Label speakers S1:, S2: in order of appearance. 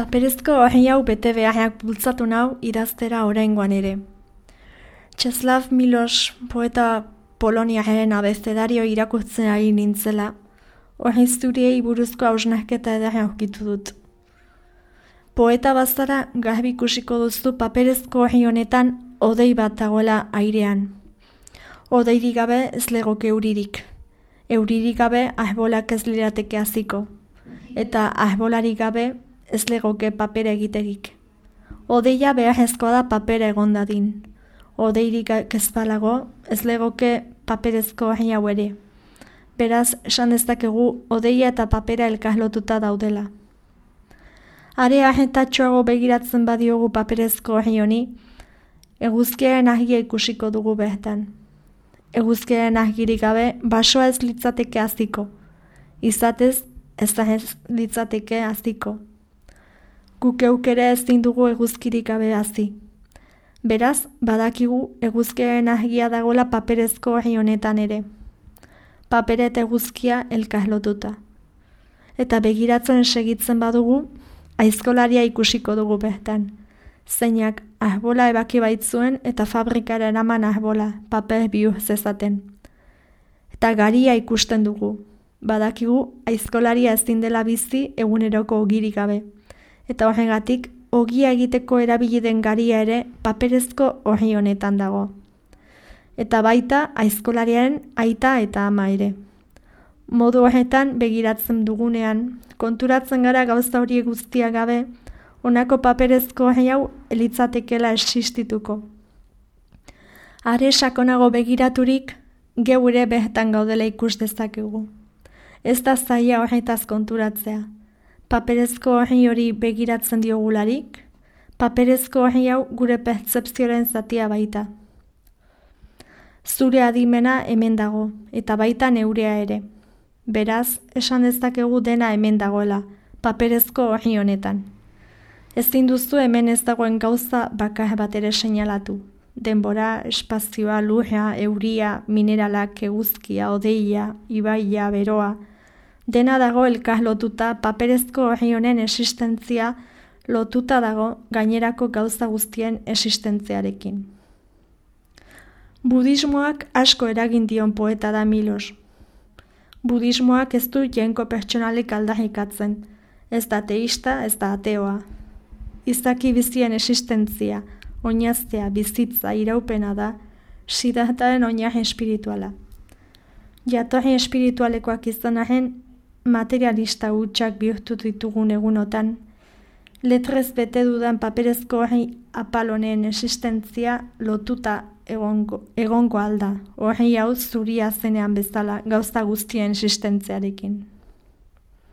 S1: Paperezko hori hau bete beharrak bultzatu nau idaztera oraingoan ere. Czeslaw Milos poeta Poloniaren abestedario irakurtzen ari nintzela, hori zuriei buruzko hausnahketa edera aurkitu dut. Poeta bazara garbi ikusiko duzu paperezko hori honetan odei bat dagoela airean. Odeirik gabe ez legoke euririk. Euririk gabe ahbolak ez lirateke hasiko. Eta ahbolarik gabe ez legoke papera egiterik. Odeia beharrezkoa da papera egon dadin. Odeirik kezpalago ez legoke paperezko hau ere. Beraz, esan dezakegu odeia eta papera elkazlotuta daudela. Are ahentatxoago begiratzen badiogu paperezko honi, eguzkiaren ahigia ikusiko dugu behetan. Eguzkiaren ahigirik gabe, basoa ez litzateke aziko. Izatez, ez da ez litzateke aziko guk eukere ezin dugu eguzkirik gabe hazi. Beraz, badakigu eguzkearen ahigia dagoela paperezko ahi honetan ere. Papere eta eguzkia elkazlotuta. Eta begiratzen segitzen badugu, aizkolaria ikusiko dugu behtan. Zeinak ahbola ebaki baitzuen eta fabrikara eraman ahbola, paper biu zezaten. Eta garia ikusten dugu. Badakigu aizkolaria ezin dela bizi eguneroko ogirik gabe eta horregatik ogia egiteko erabili den garia ere paperezko hori honetan dago. Eta baita aizkolariaren aita eta ama ere. Modu horretan begiratzen dugunean, konturatzen gara gauza hori guztia gabe, honako paperezko hori hau elitzatekela existituko. Are sakonago begiraturik, geure behetan gaudela ikus dezakegu. Ez da zaila horretaz konturatzea paperezko hori hori begiratzen diogularik, paperezko hori hau gure pertsepzioaren zatia baita. Zure adimena hemen dago, eta baita neurea ere. Beraz, esan dezakegu dena hemen dagoela, paperezko hori honetan. Ezin duzu hemen ez dagoen gauza bakar bat ere seinalatu. Denbora, espazioa, lurra, euria, mineralak, eguzkia, odeia, ibaia, beroa, dena dago elkaz lotuta paperezko hori honen existentzia lotuta dago gainerako gauza guztien existentziarekin. Budismoak asko eragin dion poeta da Milos. Budismoak ez du jenko pertsonalik aldarrikatzen, ez da teista, ez da ateoa. Izaki bizien existentzia, oinaztea, bizitza, iraupena da, sidataren oinarri espirituala. Jatorri espiritualekoak izan ahen, materialista hutsak bihurtu ditugun egunotan, letrez bete dudan paperezko hori apalonen existentzia lotuta egongo, egongo alda, hori hau zuria zenean bezala gauza guztien existentziarekin.